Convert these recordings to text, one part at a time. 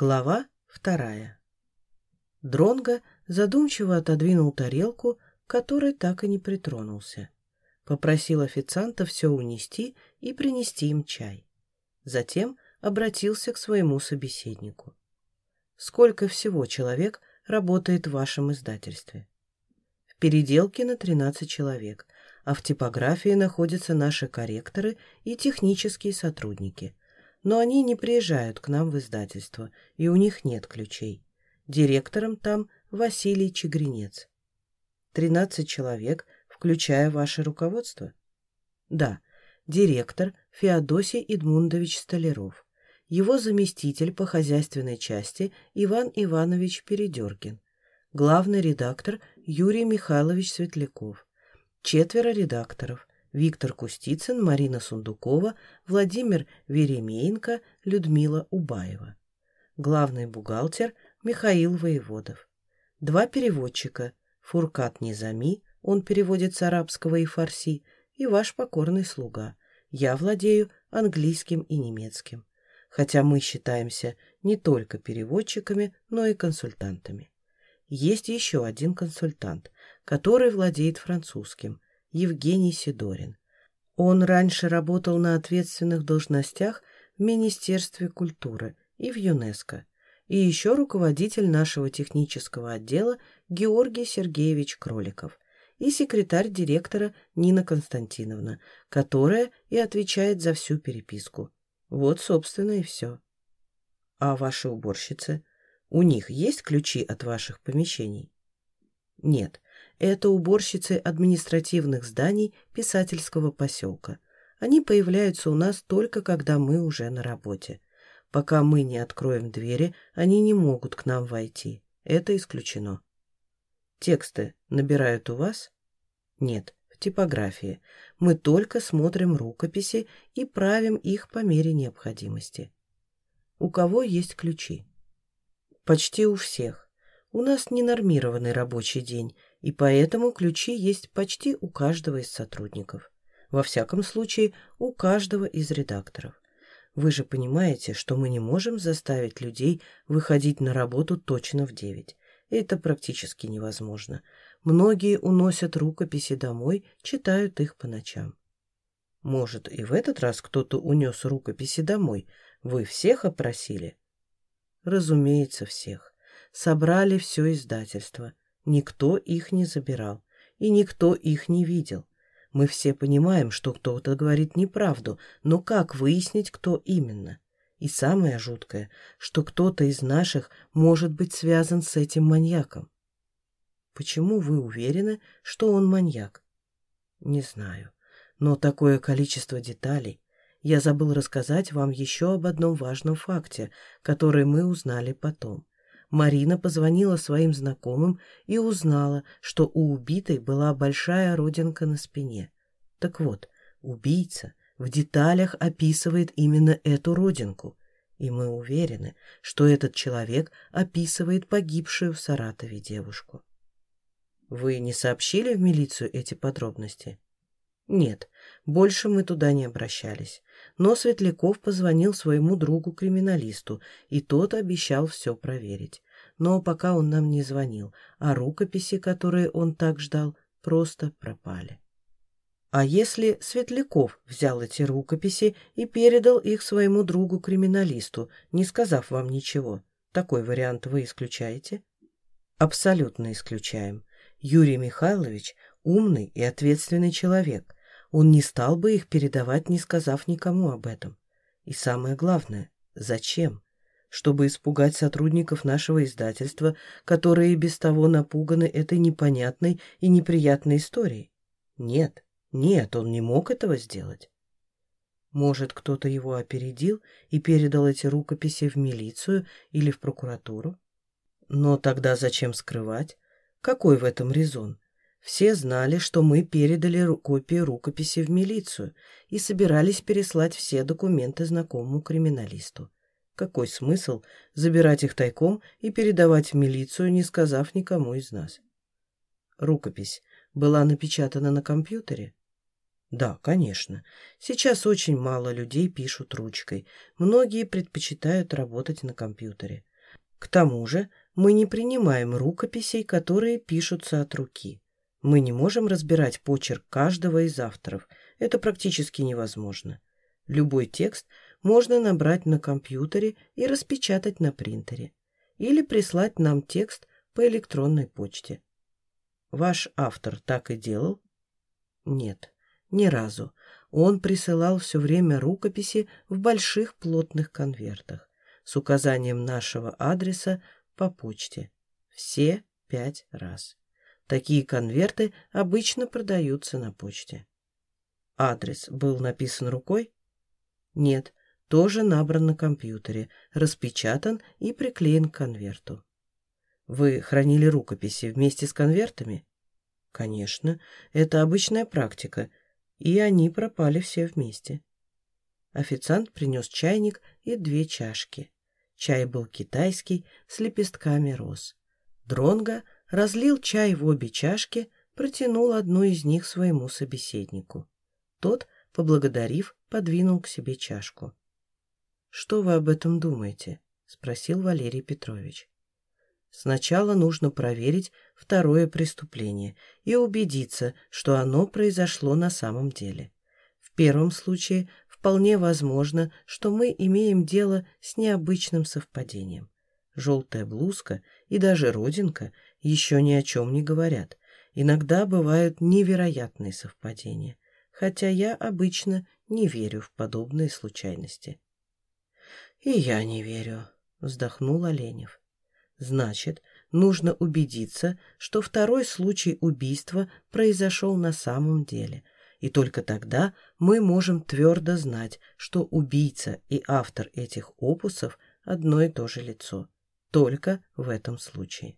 Глава вторая. Дронго задумчиво отодвинул тарелку, которой так и не притронулся. Попросил официанта все унести и принести им чай. Затем обратился к своему собеседнику. «Сколько всего человек работает в вашем издательстве?» «В переделке на 13 человек, а в типографии находятся наши корректоры и технические сотрудники. Но они не приезжают к нам в издательство, и у них нет ключей. Директором там Василий Чегринец. Тринадцать человек, включая ваше руководство? Да, директор Феодосий Эдмундович Столяров. Его заместитель по хозяйственной части Иван Иванович Передергин. Главный редактор Юрий Михайлович Светляков. Четверо редакторов. Виктор Кустицын, Марина Сундукова, Владимир Веремеенко, Людмила Убаева. Главный бухгалтер Михаил Воеводов. Два переводчика Фуркат Низами, он переводит с арабского и фарси, и ваш покорный слуга. Я владею английским и немецким. Хотя мы считаемся не только переводчиками, но и консультантами. Есть еще один консультант, который владеет французским – Евгений Сидорин. Он раньше работал на ответственных должностях в Министерстве культуры и в ЮНЕСКО, и еще руководитель нашего технического отдела Георгий Сергеевич Кроликов и секретарь директора Нина Константиновна, которая и отвечает за всю переписку. Вот, собственно, и все. А ваши уборщицы? У них есть ключи от ваших помещений? Нет, это уборщицы административных зданий писательского поселка. Они появляются у нас только когда мы уже на работе. Пока мы не откроем двери, они не могут к нам войти. Это исключено. Тексты набирают у вас? Нет, в типографии. Мы только смотрим рукописи и правим их по мере необходимости. У кого есть ключи? Почти у всех. У нас ненормированный рабочий день, и поэтому ключи есть почти у каждого из сотрудников. Во всяком случае, у каждого из редакторов. Вы же понимаете, что мы не можем заставить людей выходить на работу точно в девять. Это практически невозможно. Многие уносят рукописи домой, читают их по ночам. Может, и в этот раз кто-то унес рукописи домой? Вы всех опросили? Разумеется, всех собрали все издательство. Никто их не забирал, и никто их не видел. Мы все понимаем, что кто-то говорит неправду, но как выяснить, кто именно? И самое жуткое, что кто-то из наших может быть связан с этим маньяком. Почему вы уверены, что он маньяк? Не знаю, но такое количество деталей. Я забыл рассказать вам еще об одном важном факте, который мы узнали потом. Марина позвонила своим знакомым и узнала, что у убитой была большая родинка на спине. Так вот, убийца в деталях описывает именно эту родинку, и мы уверены, что этот человек описывает погибшую в Саратове девушку. Вы не сообщили в милицию эти подробности? Нет, больше мы туда не обращались. Но Светляков позвонил своему другу-криминалисту, и тот обещал все проверить. Но пока он нам не звонил, а рукописи, которые он так ждал, просто пропали. А если Светляков взял эти рукописи и передал их своему другу-криминалисту, не сказав вам ничего, такой вариант вы исключаете? Абсолютно исключаем. Юрий Михайлович умный и ответственный человек. Он не стал бы их передавать, не сказав никому об этом. И самое главное, зачем? Чтобы испугать сотрудников нашего издательства, которые и без того напуганы этой непонятной и неприятной историей? Нет, нет, он не мог этого сделать. Может, кто-то его опередил и передал эти рукописи в милицию или в прокуратуру? Но тогда зачем скрывать? Какой в этом резон? Все знали, что мы передали копии рукописи в милицию и собирались переслать все документы знакомому криминалисту. Какой смысл забирать их тайком и передавать в милицию, не сказав никому из нас? Рукопись была напечатана на компьютере? Да, конечно. Сейчас очень мало людей пишут ручкой. Многие предпочитают работать на компьютере. К тому же мы не принимаем рукописей, которые пишутся от руки. Мы не можем разбирать почерк каждого из авторов. Это практически невозможно. Любой текст можно набрать на компьютере и распечатать на принтере. Или прислать нам текст по электронной почте. Ваш автор так и делал? Нет, ни разу. Он присылал все время рукописи в больших плотных конвертах с указанием нашего адреса по почте. Все пять раз. Такие конверты обычно продаются на почте. Адрес был написан рукой? Нет, тоже набран на компьютере, распечатан и приклеен к конверту. Вы хранили рукописи вместе с конвертами? Конечно, это обычная практика, и они пропали все вместе. Официант принес чайник и две чашки. Чай был китайский, с лепестками роз. Дронго разлил чай в обе чашки, протянул одну из них своему собеседнику. Тот, поблагодарив, подвинул к себе чашку. «Что вы об этом думаете?» — спросил Валерий Петрович. «Сначала нужно проверить второе преступление и убедиться, что оно произошло на самом деле. В первом случае вполне возможно, что мы имеем дело с необычным совпадением. Желтая блузка и даже родинка еще ни о чем не говорят. Иногда бывают невероятные совпадения, хотя я обычно не верю в подобные случайности. «И я не верю», — вздохнул Оленев. «Значит, нужно убедиться, что второй случай убийства произошел на самом деле, и только тогда мы можем твердо знать, что убийца и автор этих опусов одно и то же лицо. Только в этом случае.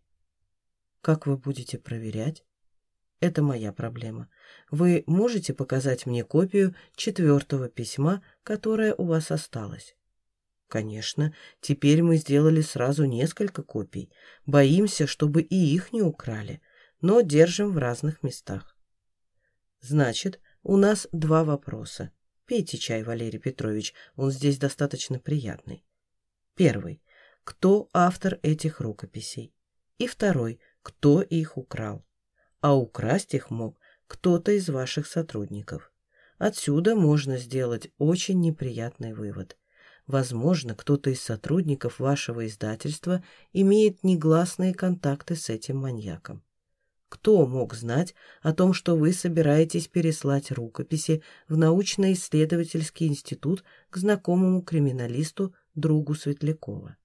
Как вы будете проверять? Это моя проблема. Вы можете показать мне копию четвертого письма, которое у вас осталось? Конечно, теперь мы сделали сразу несколько копий. Боимся, чтобы и их не украли, но держим в разных местах. Значит, у нас два вопроса. Пейте чай, Валерий Петрович, он здесь достаточно приятный. Первый кто автор этих рукописей. И второй, кто их украл. А украсть их мог кто-то из ваших сотрудников. Отсюда можно сделать очень неприятный вывод. Возможно, кто-то из сотрудников вашего издательства имеет негласные контакты с этим маньяком. Кто мог знать о том, что вы собираетесь переслать рукописи в научно-исследовательский институт к знакомому криминалисту другу Светлякова?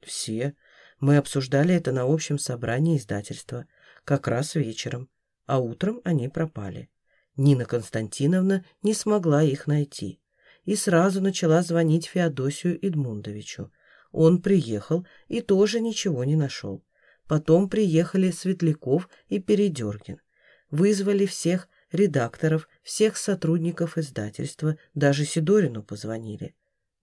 Все. Мы обсуждали это на общем собрании издательства. Как раз вечером. А утром они пропали. Нина Константиновна не смогла их найти. И сразу начала звонить Феодосию Эдмундовичу. Он приехал и тоже ничего не нашел. Потом приехали Светляков и Передергин. Вызвали всех редакторов, всех сотрудников издательства, даже Сидорину позвонили.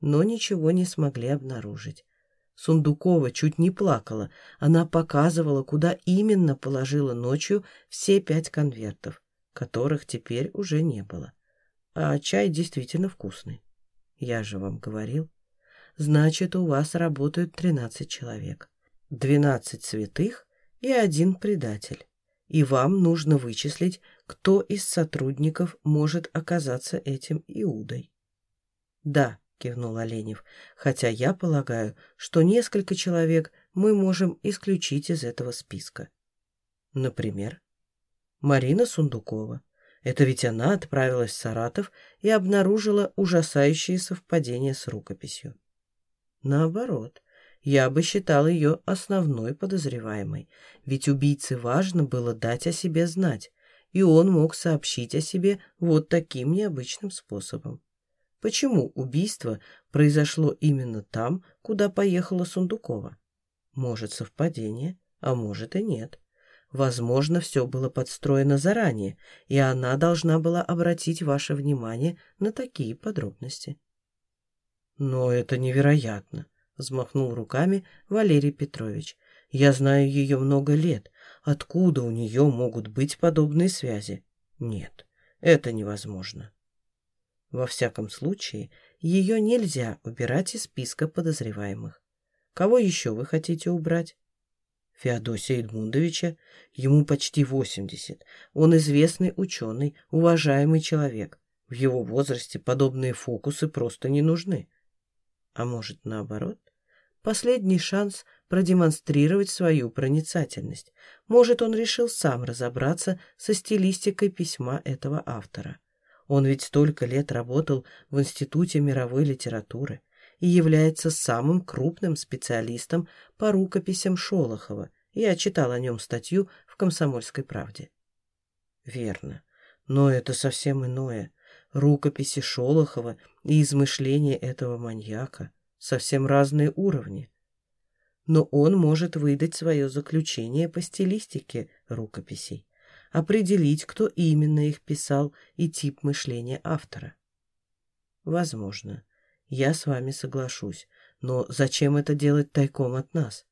Но ничего не смогли обнаружить. Сундукова чуть не плакала. Она показывала, куда именно положила ночью все пять конвертов, которых теперь уже не было. А чай действительно вкусный. Я же вам говорил. Значит, у вас работают тринадцать человек. Двенадцать святых и один предатель. И вам нужно вычислить, кто из сотрудников может оказаться этим Иудой. Да, — кивнул Оленев, «хотя я полагаю, что несколько человек мы можем исключить из этого списка. Например, Марина Сундукова. Это ведь она отправилась в Саратов и обнаружила ужасающие совпадения с рукописью. Наоборот, я бы считал ее основной подозреваемой, ведь убийце важно было дать о себе знать, и он мог сообщить о себе вот таким необычным способом. Почему убийство произошло именно там, куда поехала Сундукова? Может, совпадение, а может и нет. Возможно, все было подстроено заранее, и она должна была обратить ваше внимание на такие подробности. «Но это невероятно», — взмахнул руками Валерий Петрович. «Я знаю ее много лет. Откуда у нее могут быть подобные связи? Нет, это невозможно». Во всяком случае, ее нельзя убирать из списка подозреваемых. Кого еще вы хотите убрать? Феодосия Эдмундовича. Ему почти восемьдесят. Он известный ученый, уважаемый человек. В его возрасте подобные фокусы просто не нужны. А может, наоборот? Последний шанс продемонстрировать свою проницательность. Может, он решил сам разобраться со стилистикой письма этого автора. Он ведь столько лет работал в Институте мировой литературы и является самым крупным специалистом по рукописям Шолохова. Я читал о нем статью в «Комсомольской правде». Верно. Но это совсем иное. Рукописи Шолохова и измышления этого маньяка — совсем разные уровни. Но он может выдать свое заключение по стилистике рукописей, определить, кто именно их писал и тип мышления автора. Возможно. Я с вами соглашусь. Но зачем это делать тайком от нас?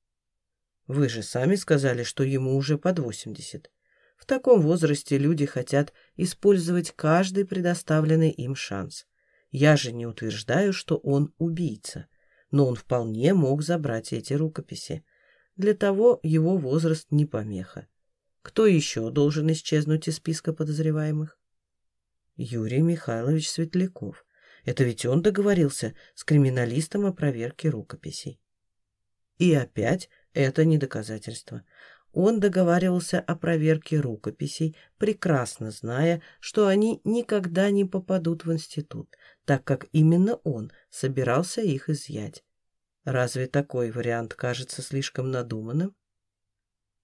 Вы же сами сказали, что ему уже под 80. В таком возрасте люди хотят использовать каждый предоставленный им шанс. Я же не утверждаю, что он убийца, но он вполне мог забрать эти рукописи. Для того его возраст не помеха. Кто еще должен исчезнуть из списка подозреваемых? Юрий Михайлович Светляков. Это ведь он договорился с криминалистом о проверке рукописей. И опять это не доказательство. Он договаривался о проверке рукописей, прекрасно зная, что они никогда не попадут в институт, так как именно он собирался их изъять. Разве такой вариант кажется слишком надуманным?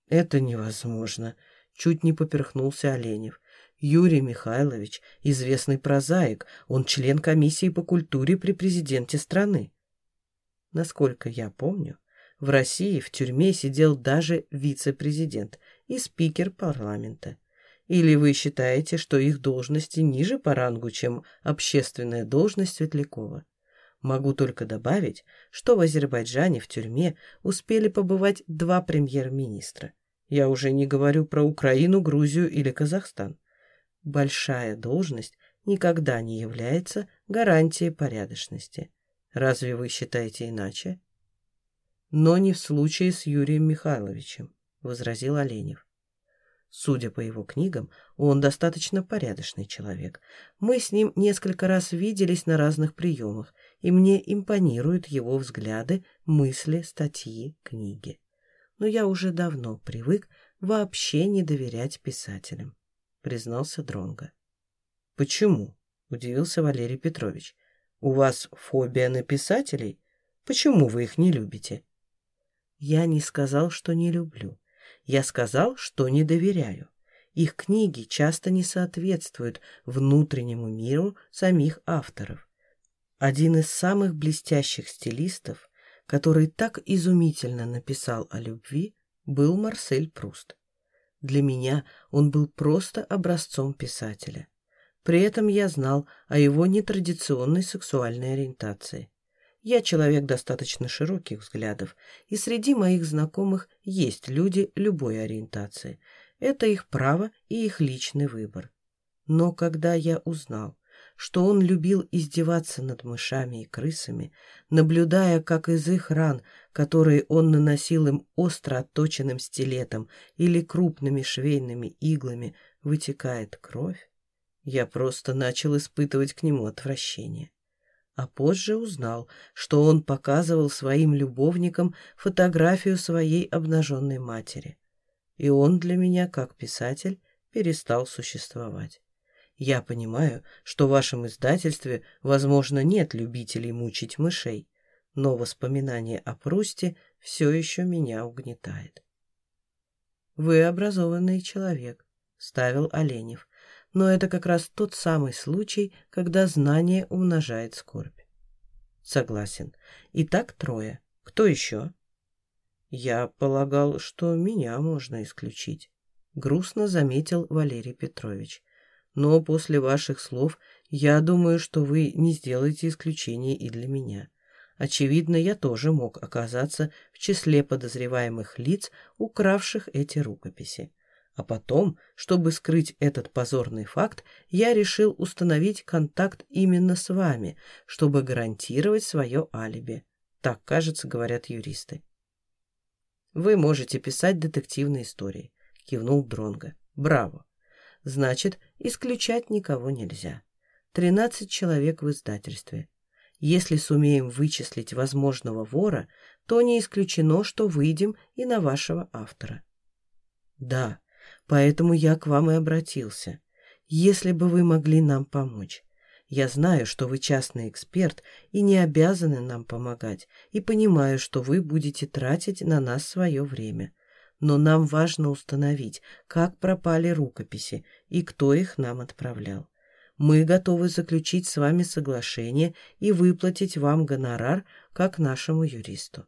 Это невозможно. Чуть не поперхнулся Оленев. Юрий Михайлович – известный прозаик, он член комиссии по культуре при президенте страны. Насколько я помню, в России в тюрьме сидел даже вице-президент и спикер парламента. Или вы считаете, что их должности ниже по рангу, чем общественная должность Светлякова? Могу только добавить, что в Азербайджане в тюрьме успели побывать два премьер-министра. Я уже не говорю про Украину, Грузию или Казахстан большая должность никогда не является гарантией порядочности. Разве вы считаете иначе? Но не в случае с Юрием Михайловичем, возразил Оленев. Судя по его книгам, он достаточно порядочный человек. Мы с ним несколько раз виделись на разных приемах, и мне импонируют его взгляды, мысли, статьи, книги. Но я уже давно привык вообще не доверять писателям. — признался Дронго. «Почему?» — удивился Валерий Петрович. «У вас фобия на писателей? Почему вы их не любите?» «Я не сказал, что не люблю. Я сказал, что не доверяю. Их книги часто не соответствуют внутреннему миру самих авторов. Один из самых блестящих стилистов, который так изумительно написал о любви, был Марсель Пруст. Для меня он был просто образцом писателя. При этом я знал о его нетрадиционной сексуальной ориентации. Я человек достаточно широких взглядов, и среди моих знакомых есть люди любой ориентации. Это их право и их личный выбор. Но когда я узнал, что он любил издеваться над мышами и крысами, наблюдая, как из их ран, которые он наносил им остро отточенным стилетом или крупными швейными иглами, вытекает кровь, я просто начал испытывать к нему отвращение. А позже узнал, что он показывал своим любовникам фотографию своей обнаженной матери. И он для меня, как писатель, перестал существовать. Я понимаю, что в вашем издательстве, возможно, нет любителей мучить мышей, но воспоминание о Прусте все еще меня угнетает. «Вы образованный человек», — ставил Оленев, «но это как раз тот самый случай, когда знание умножает скорбь». «Согласен. Итак, трое. Кто еще?» «Я полагал, что меня можно исключить», — грустно заметил Валерий Петрович но после ваших слов я думаю, что вы не сделаете исключения и для меня. Очевидно, я тоже мог оказаться в числе подозреваемых лиц, укравших эти рукописи. А потом, чтобы скрыть этот позорный факт, я решил установить контакт именно с вами, чтобы гарантировать свое алиби. Так, кажется, говорят юристы. Вы можете писать детективные истории, кивнул Дронга. Браво. Значит, исключать никого нельзя. Тринадцать человек в издательстве. Если сумеем вычислить возможного вора, то не исключено, что выйдем и на вашего автора. Да, поэтому я к вам и обратился. Если бы вы могли нам помочь. Я знаю, что вы частный эксперт и не обязаны нам помогать, и понимаю, что вы будете тратить на нас свое время. Но нам важно установить, как пропали рукописи и кто их нам отправлял. Мы готовы заключить с вами соглашение и выплатить вам гонорар, как нашему юристу.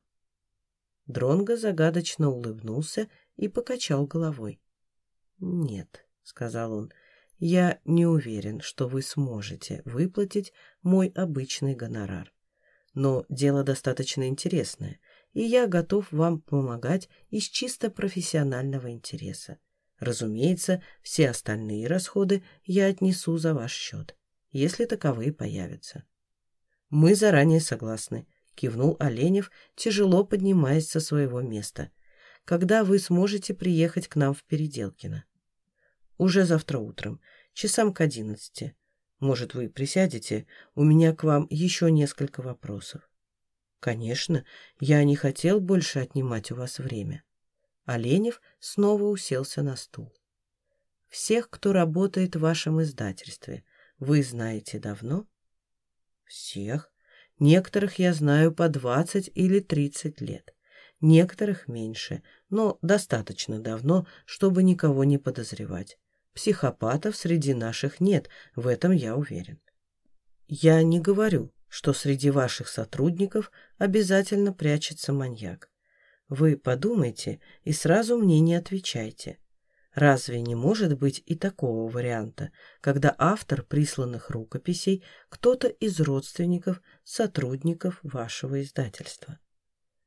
Дронго загадочно улыбнулся и покачал головой. «Нет», — сказал он, — «я не уверен, что вы сможете выплатить мой обычный гонорар. Но дело достаточно интересное, и я готов вам помогать из чисто профессионального интереса. Разумеется, все остальные расходы я отнесу за ваш счет, если таковые появятся». «Мы заранее согласны», — кивнул Оленев, тяжело поднимаясь со своего места. «Когда вы сможете приехать к нам в Переделкино?» «Уже завтра утром, часам к одиннадцати. Может, вы присядете? У меня к вам еще несколько вопросов». «Конечно, я не хотел больше отнимать у вас время». Оленев снова уселся на стул. «Всех, кто работает в вашем издательстве, вы знаете давно?» «Всех?» Некоторых я знаю по 20 или 30 лет. Некоторых меньше, но достаточно давно, чтобы никого не подозревать. Психопатов среди наших нет, в этом я уверен. Я не говорю, что среди ваших сотрудников обязательно прячется маньяк. Вы подумайте и сразу мне не отвечайте. Разве не может быть и такого варианта, когда автор присланных рукописей кто-то из родственников, сотрудников вашего издательства?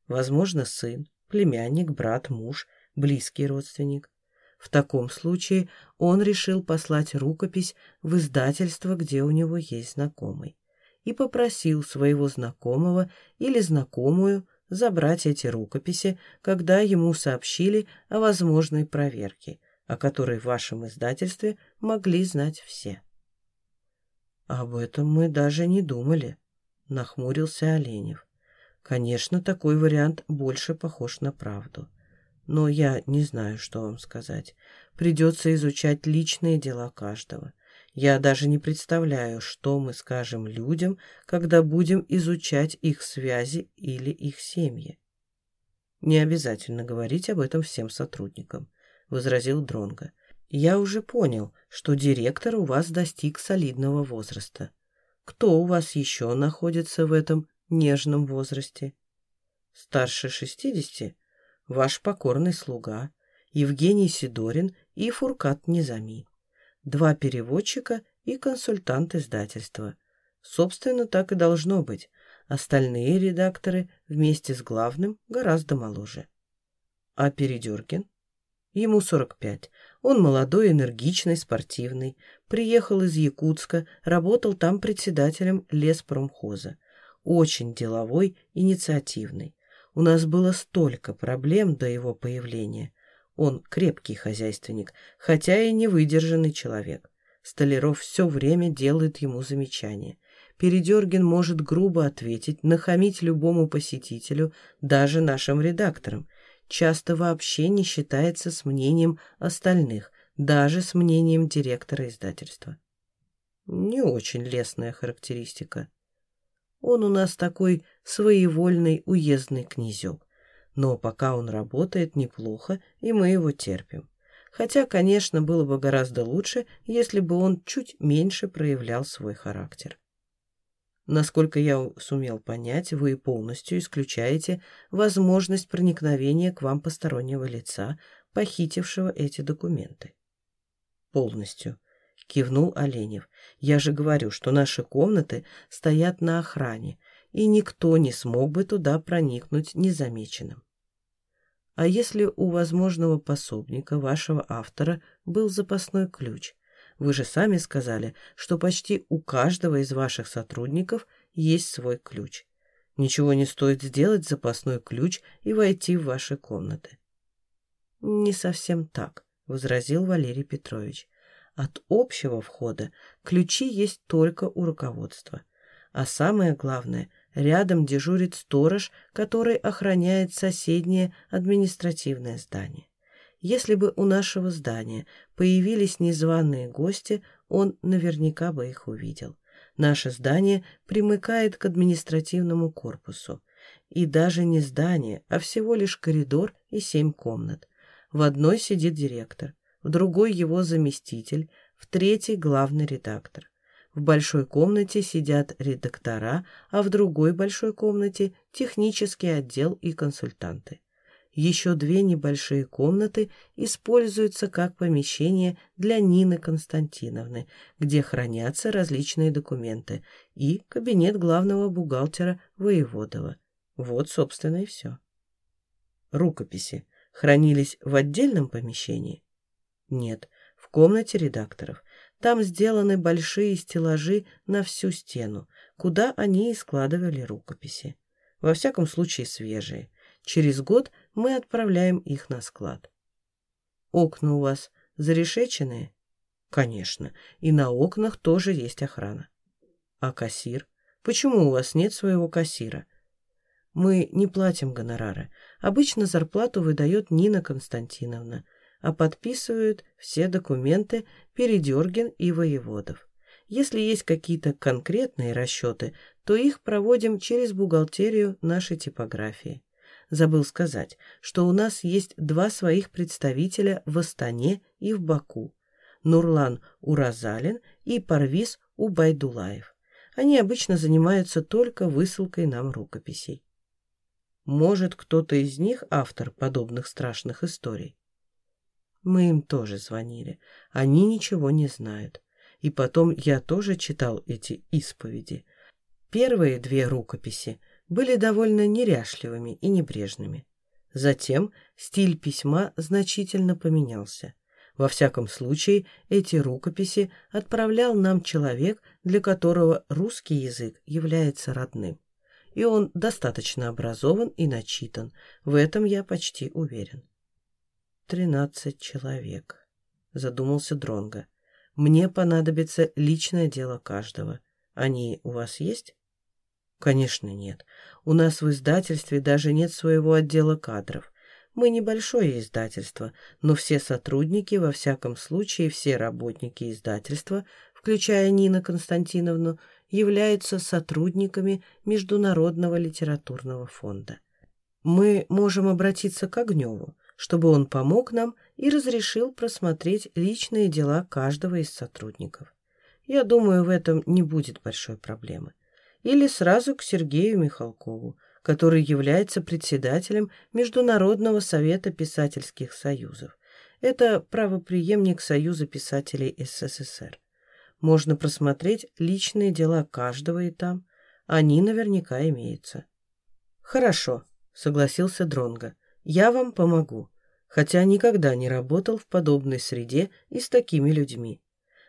Возможно, сын, племянник, брат, муж, близкий родственник. В таком случае он решил послать рукопись в издательство, где у него есть знакомый, и попросил своего знакомого или знакомую забрать эти рукописи, когда ему сообщили о возможной проверке, о которой в вашем издательстве могли знать все. «Об этом мы даже не думали», — нахмурился Оленев. «Конечно, такой вариант больше похож на правду. Но я не знаю, что вам сказать. Придется изучать личные дела каждого. Я даже не представляю, что мы скажем людям, когда будем изучать их связи или их семьи. Не обязательно говорить об этом всем сотрудникам. — возразил Дронго. «Я уже понял, что директор у вас достиг солидного возраста. Кто у вас еще находится в этом нежном возрасте?» «Старше шестидесяти? Ваш покорный слуга, Евгений Сидорин и Фуркат Низами. Два переводчика и консультант издательства. Собственно, так и должно быть. Остальные редакторы вместе с главным гораздо моложе. А Передеркин? Ему 45. Он молодой, энергичный, спортивный. Приехал из Якутска, работал там председателем леспромхоза. Очень деловой, инициативный. У нас было столько проблем до его появления. Он крепкий хозяйственник, хотя и невыдержанный человек. Столяров все время делает ему замечания. Передергин может грубо ответить, нахамить любому посетителю, даже нашим редакторам – часто вообще не считается с мнением остальных, даже с мнением директора издательства. Не очень лестная характеристика. Он у нас такой своевольный уездный князек, но пока он работает неплохо, и мы его терпим. Хотя, конечно, было бы гораздо лучше, если бы он чуть меньше проявлял свой характер. Насколько я сумел понять, вы полностью исключаете возможность проникновения к вам постороннего лица, похитившего эти документы. Полностью. Кивнул Оленев. Я же говорю, что наши комнаты стоят на охране, и никто не смог бы туда проникнуть незамеченным. А если у возможного пособника, вашего автора, был запасной ключ, вы же сами сказали, что почти у каждого из ваших сотрудников есть свой ключ. Ничего не стоит сделать запасной ключ и войти в ваши комнаты. Не совсем так, возразил Валерий Петрович. От общего входа ключи есть только у руководства. А самое главное, рядом дежурит сторож, который охраняет соседнее административное здание. Если бы у нашего здания появились незваные гости, он наверняка бы их увидел. Наше здание примыкает к административному корпусу. И даже не здание, а всего лишь коридор и семь комнат. В одной сидит директор, в другой его заместитель, в третьей главный редактор. В большой комнате сидят редактора, а в другой большой комнате технический отдел и консультанты. Еще две небольшие комнаты используются как помещение для Нины Константиновны, где хранятся различные документы, и кабинет главного бухгалтера Воеводова. Вот, собственно, и все. Рукописи хранились в отдельном помещении? Нет, в комнате редакторов. Там сделаны большие стеллажи на всю стену, куда они и складывали рукописи. Во всяком случае, свежие. Через год мы отправляем их на склад. Окна у вас зарешеченные? Конечно, и на окнах тоже есть охрана. А кассир? Почему у вас нет своего кассира? Мы не платим гонорары. Обычно зарплату выдает Нина Константиновна, а подписывают все документы Передергин и Воеводов. Если есть какие-то конкретные расчеты, то их проводим через бухгалтерию нашей типографии. Забыл сказать, что у нас есть два своих представителя в Астане и в Баку. Нурлан Уразалин и Парвиз Убайдулаев. Они обычно занимаются только высылкой нам рукописей. Может, кто-то из них автор подобных страшных историй? Мы им тоже звонили. Они ничего не знают. И потом я тоже читал эти исповеди. Первые две рукописи были довольно неряшливыми и небрежными. Затем стиль письма значительно поменялся. Во всяком случае, эти рукописи отправлял нам человек, для которого русский язык является родным. И он достаточно образован и начитан, в этом я почти уверен. «Тринадцать человек», — задумался Дронга. «Мне понадобится личное дело каждого. Они у вас есть?» Конечно, нет. У нас в издательстве даже нет своего отдела кадров. Мы небольшое издательство, но все сотрудники, во всяком случае все работники издательства, включая Нина Константиновну, являются сотрудниками Международного литературного фонда. Мы можем обратиться к Огневу, чтобы он помог нам и разрешил просмотреть личные дела каждого из сотрудников. Я думаю, в этом не будет большой проблемы или сразу к Сергею Михалкову, который является председателем Международного совета писательских союзов. Это правоприемник Союза писателей СССР. Можно просмотреть личные дела каждого и там. Они наверняка имеются. Хорошо, согласился Дронга. Я вам помогу, хотя никогда не работал в подобной среде и с такими людьми.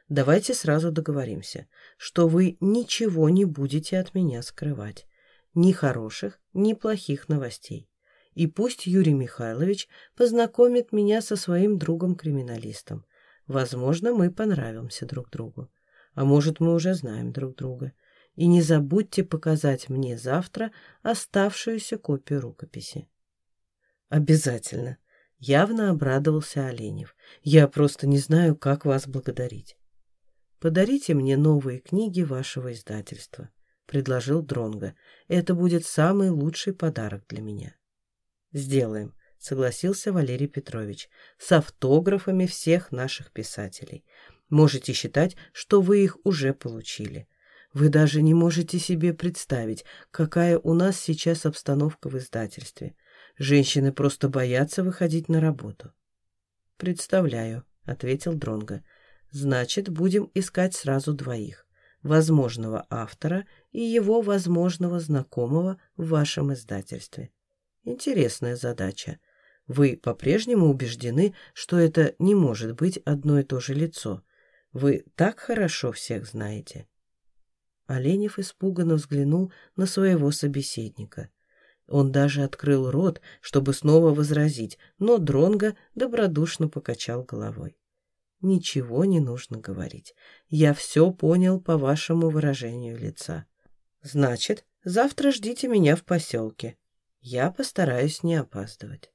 Давайте сразу договоримся, что вы ничего не будете от меня скрывать. Ни хороших, ни плохих новостей. И пусть Юрий Михайлович познакомит меня со своим другом-криминалистом. Возможно, мы понравимся друг другу. А может, мы уже знаем друг друга. И не забудьте показать мне завтра оставшуюся копию рукописи. Обязательно. Явно обрадовался Оленев. Я просто не знаю, как вас благодарить. «Подарите мне новые книги вашего издательства», — предложил Дронго. «Это будет самый лучший подарок для меня». «Сделаем», — согласился Валерий Петрович, «с автографами всех наших писателей. Можете считать, что вы их уже получили. Вы даже не можете себе представить, какая у нас сейчас обстановка в издательстве. Женщины просто боятся выходить на работу». «Представляю», — ответил Дронго. Значит, будем искать сразу двоих. Возможного автора и его возможного знакомого в вашем издательстве. Интересная задача. Вы по-прежнему убеждены, что это не может быть одно и то же лицо. Вы так хорошо всех знаете. Оленев испуганно взглянул на своего собеседника. Он даже открыл рот, чтобы снова возразить, но Дронго добродушно покачал головой. «Ничего не нужно говорить. Я все понял по вашему выражению лица. Значит, завтра ждите меня в поселке. Я постараюсь не опаздывать».